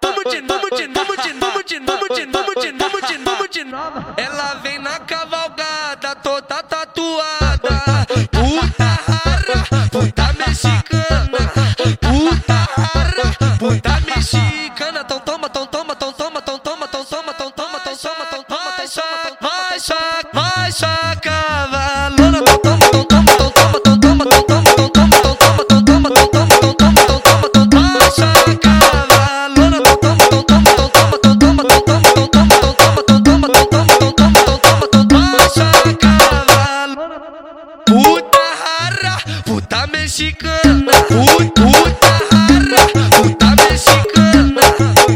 Vamos de, de, vamos de, de, vamos de. Ela vem na cavalgada, toda tatuada. Puta rara, puta mexicana. Puta rara, puta mexicana. Tão toma, tão toma, tão toma, tão toma, tão toma, tão toma, tão toma, tão toma, vai só, vai só, vai só, cavalona. Puta mexicana, puta, rara, puta mexicana,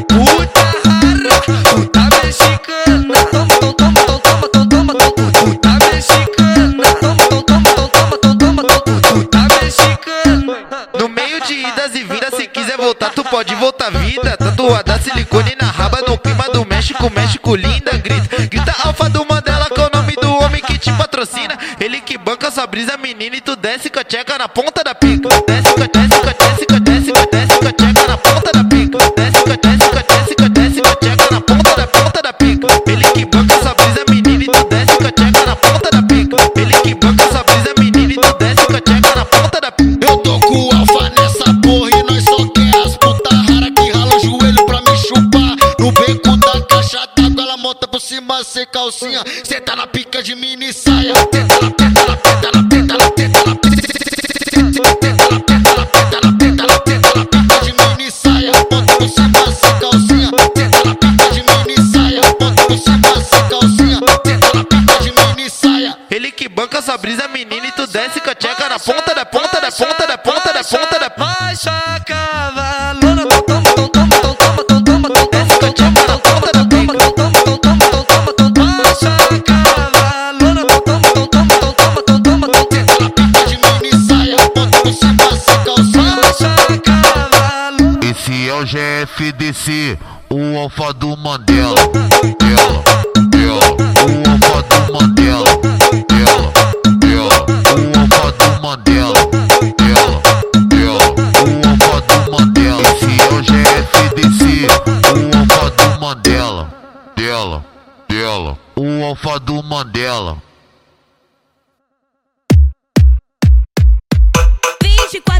puta rara, puta mexicana, toma, toma, toma, toma, toma, toma, toma, puta mexicana, toma, toma, toma, toma, toma, toma, puta mexicana. No meio de idas e vindas, se quiser voltar, tu pode voltar vida. Tatuada silicone na raba, no clima do México, México linda. Grita Sua brisa, menina, e tu desce com a tcheca na ponta da pica. Desce com a desce ela sem calcinha. Cê tá na pica de mini saia. Tenta. Ele que banca essa brisa, menina, e tu desce com a tcheca. Esse é o GFDC, o alfa do Mandela. Ela, ela, o alfa do Mandela. Ela, ela, o alfa do Mandela. Ela, ela, o alfa do Mandela. Esse é o GFDC, o alfa do Mandela. Dela, dela, o alfa do Mandela. 24 por 48